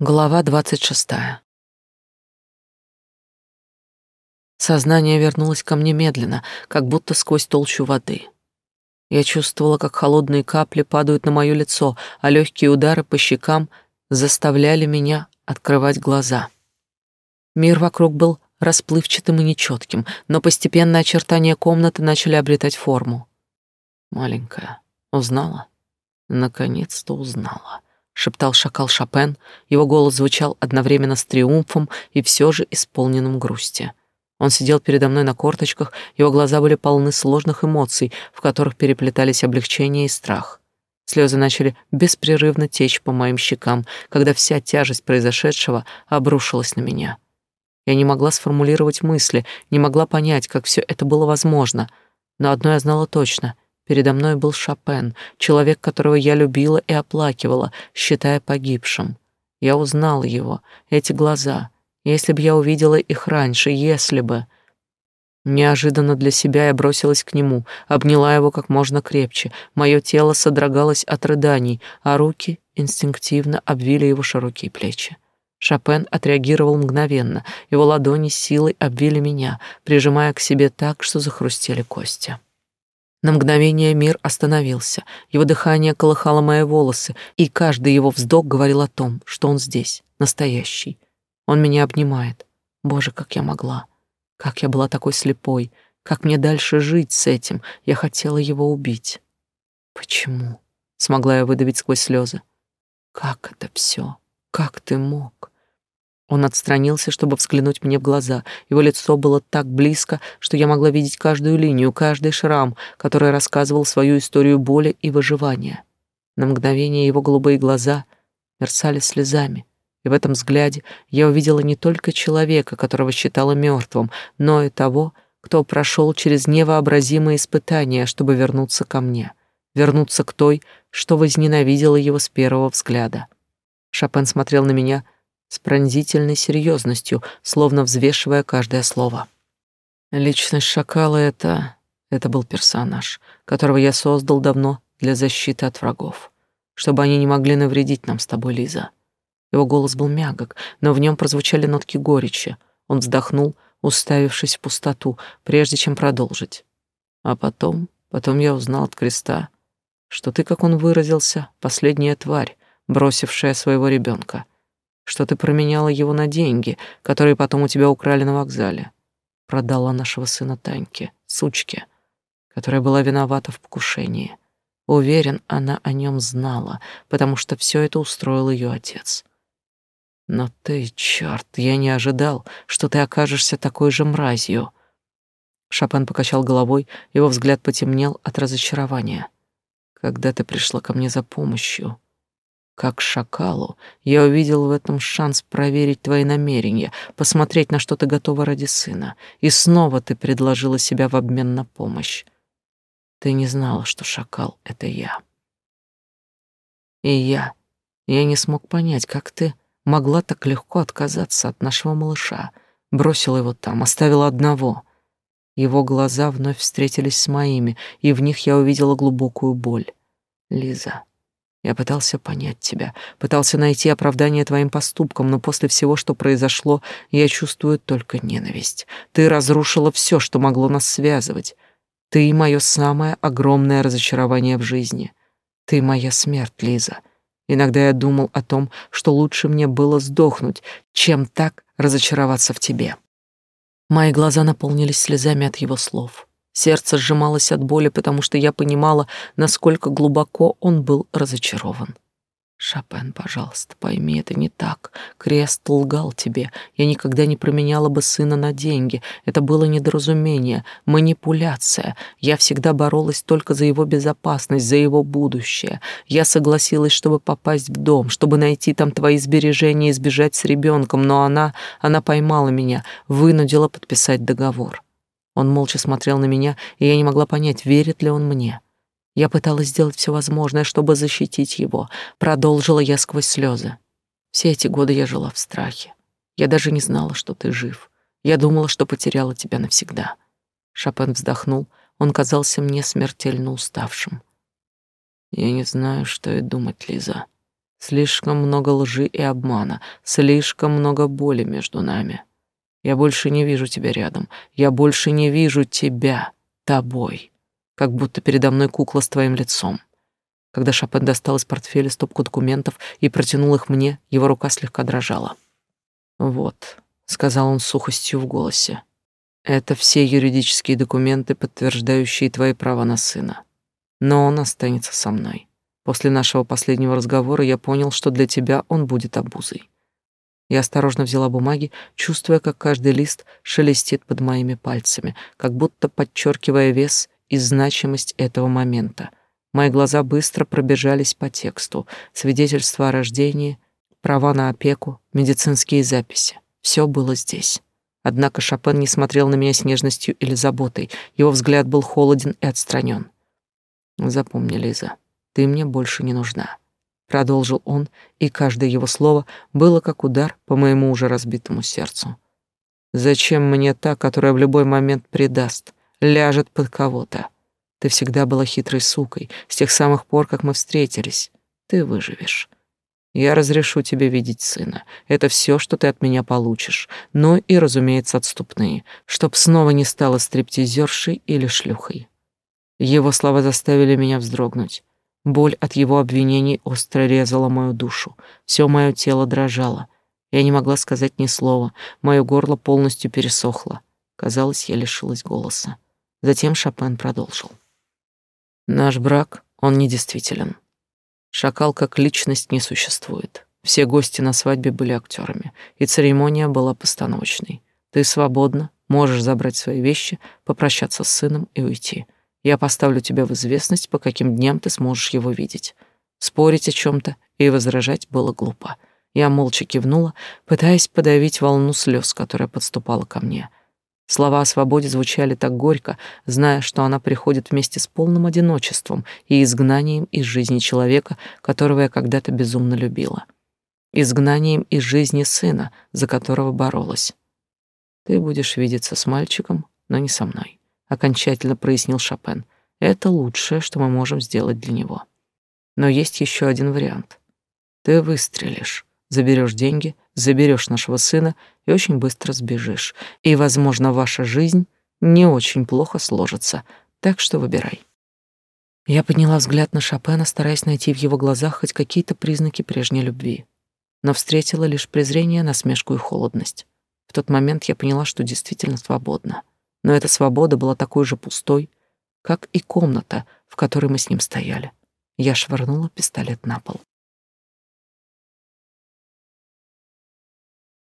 Глава двадцать шестая. Сознание вернулось ко мне медленно, как будто сквозь толщу воды. Я чувствовала, как холодные капли падают на мое лицо, а легкие удары по щекам заставляли меня открывать глаза. Мир вокруг был расплывчатым и нечетким, но постепенно очертания комнаты начали обретать форму. Маленькая, узнала? Наконец-то узнала шептал шакал Шопен, его голос звучал одновременно с триумфом и все же исполненным грусти. Он сидел передо мной на корточках, его глаза были полны сложных эмоций, в которых переплетались облегчение и страх. Слезы начали беспрерывно течь по моим щекам, когда вся тяжесть произошедшего обрушилась на меня. Я не могла сформулировать мысли, не могла понять, как все это было возможно, но одно я знала точно — Передо мной был Шопен, человек, которого я любила и оплакивала, считая погибшим. Я узнала его, эти глаза. Если бы я увидела их раньше, если бы... Неожиданно для себя я бросилась к нему, обняла его как можно крепче. Мое тело содрогалось от рыданий, а руки инстинктивно обвили его широкие плечи. Шопен отреагировал мгновенно. Его ладони силой обвили меня, прижимая к себе так, что захрустели кости. На мгновение мир остановился, его дыхание колыхало мои волосы, и каждый его вздох говорил о том, что он здесь, настоящий. Он меня обнимает. Боже, как я могла. Как я была такой слепой. Как мне дальше жить с этим? Я хотела его убить. Почему? Смогла я выдавить сквозь слезы. Как это все? Как ты мог? Он отстранился, чтобы взглянуть мне в глаза. Его лицо было так близко, что я могла видеть каждую линию, каждый шрам, который рассказывал свою историю боли и выживания. На мгновение его голубые глаза мерцали слезами, и в этом взгляде я увидела не только человека, которого считала мертвым, но и того, кто прошел через невообразимые испытания, чтобы вернуться ко мне, вернуться к той, что возненавидела его с первого взгляда. Шопен смотрел на меня — с пронзительной серьезностью, словно взвешивая каждое слово. Личность шакала — это... Это был персонаж, которого я создал давно для защиты от врагов, чтобы они не могли навредить нам с тобой, Лиза. Его голос был мягок, но в нем прозвучали нотки горечи. Он вздохнул, уставившись в пустоту, прежде чем продолжить. А потом, потом я узнал от креста, что ты, как он выразился, последняя тварь, бросившая своего ребенка — что ты променяла его на деньги, которые потом у тебя украли на вокзале. Продала нашего сына Таньке, сучке, которая была виновата в покушении. Уверен, она о нем знала, потому что все это устроил ее отец. Но ты, черт, я не ожидал, что ты окажешься такой же мразью. Шопен покачал головой, его взгляд потемнел от разочарования. Когда ты пришла ко мне за помощью, как шакалу, я увидел в этом шанс проверить твои намерения, посмотреть, на что ты готова ради сына. И снова ты предложила себя в обмен на помощь. Ты не знала, что шакал — это я. И я, я не смог понять, как ты могла так легко отказаться от нашего малыша, бросила его там, оставила одного. Его глаза вновь встретились с моими, и в них я увидела глубокую боль. Лиза, я пытался понять тебя, пытался найти оправдание твоим поступкам, но после всего, что произошло, я чувствую только ненависть. Ты разрушила все, что могло нас связывать. Ты мое самое огромное разочарование в жизни. Ты моя смерть, Лиза. Иногда я думал о том, что лучше мне было сдохнуть, чем так разочароваться в тебе. Мои глаза наполнились слезами от его слов. Сердце сжималось от боли, потому что я понимала, насколько глубоко он был разочарован. Шопен, пожалуйста, пойми, это не так. Крест лгал тебе. Я никогда не променяла бы сына на деньги. Это было недоразумение, манипуляция. Я всегда боролась только за его безопасность, за его будущее. Я согласилась, чтобы попасть в дом, чтобы найти там твои сбережения и сбежать с ребенком, но она, она поймала меня, вынудила подписать договор. Он молча смотрел на меня, и я не могла понять, верит ли он мне. Я пыталась сделать все возможное, чтобы защитить его. Продолжила я сквозь слезы. Все эти годы я жила в страхе. Я даже не знала, что ты жив. Я думала, что потеряла тебя навсегда. Шопен вздохнул. Он казался мне смертельно уставшим. Я не знаю, что и думать, Лиза. Слишком много лжи и обмана, слишком много боли между нами. Я больше не вижу тебя рядом. Я больше не вижу тебя тобой. Как будто передо мной кукла с твоим лицом. Когда Шопен достал из портфеля стопку документов и протянул их мне, его рука слегка дрожала. «Вот», — сказал он с сухостью в голосе, — «это все юридические документы, подтверждающие твои права на сына. Но он останется со мной. После нашего последнего разговора я понял, что для тебя он будет обузой. Я осторожно взяла бумаги, чувствуя, как каждый лист шелестит под моими пальцами, как будто подчеркивая вес и значимость этого момента. Мои глаза быстро пробежались по тексту. Свидетельство о рождении, права на опеку, медицинские записи. Все было здесь. Однако Шопен не смотрел на меня с нежностью или заботой. Его взгляд был холоден и отстранен. Запомни, Лиза, ты мне больше не нужна, продолжил он, и каждое его слово было как удар по моему уже разбитому сердцу. Зачем мне та, которая в любой момент предаст, ляжет под кого-то? Ты всегда была хитрой сукой с тех самых пор, как мы встретились. Ты выживешь. Я разрешу тебе видеть сына. Это все, что ты от меня получишь. Но и, разумеется, отступные, чтоб снова не стала стриптизершей или шлюхой. Его слова заставили меня вздрогнуть. Боль от его обвинений остро резала мою душу. Все мое тело дрожало. Я не могла сказать ни слова. Мое горло полностью пересохло. Казалось, я лишилась голоса. Затем Шопен продолжил. Наш брак, он недействителен. Шакал как личность не существует. Все гости на свадьбе были актерами, и церемония была постановочной. Ты свободна, можешь забрать свои вещи, попрощаться с сыном и уйти. Я поставлю тебя в известность, по каким дням ты сможешь его видеть. Спорить о чем то и возражать было глупо. Я молча кивнула, пытаясь подавить волну слез, которая подступала ко мне. Слова о свободе звучали так горько, зная, что она приходит вместе с полным одиночеством и изгнанием из жизни человека, которого я когда-то безумно любила. Изгнанием из жизни сына, за которого боролась. Ты будешь видеться с мальчиком, но не со мной окончательно прояснил Шопен. Это лучшее, что мы можем сделать для него. Но есть еще один вариант. Ты выстрелишь, заберешь деньги, заберешь нашего сына и очень быстро сбежишь. И, возможно, ваша жизнь не очень плохо сложится. Так что выбирай. Я подняла взгляд на Шопена, стараясь найти в его глазах хоть какие-то признаки прежней любви, но встретила лишь презрение, насмешку и холодность. В тот момент я поняла, что действительно свободна но эта свобода была такой же пустой, как и комната, в которой мы с ним стояли. Я швырнула пистолет на пол.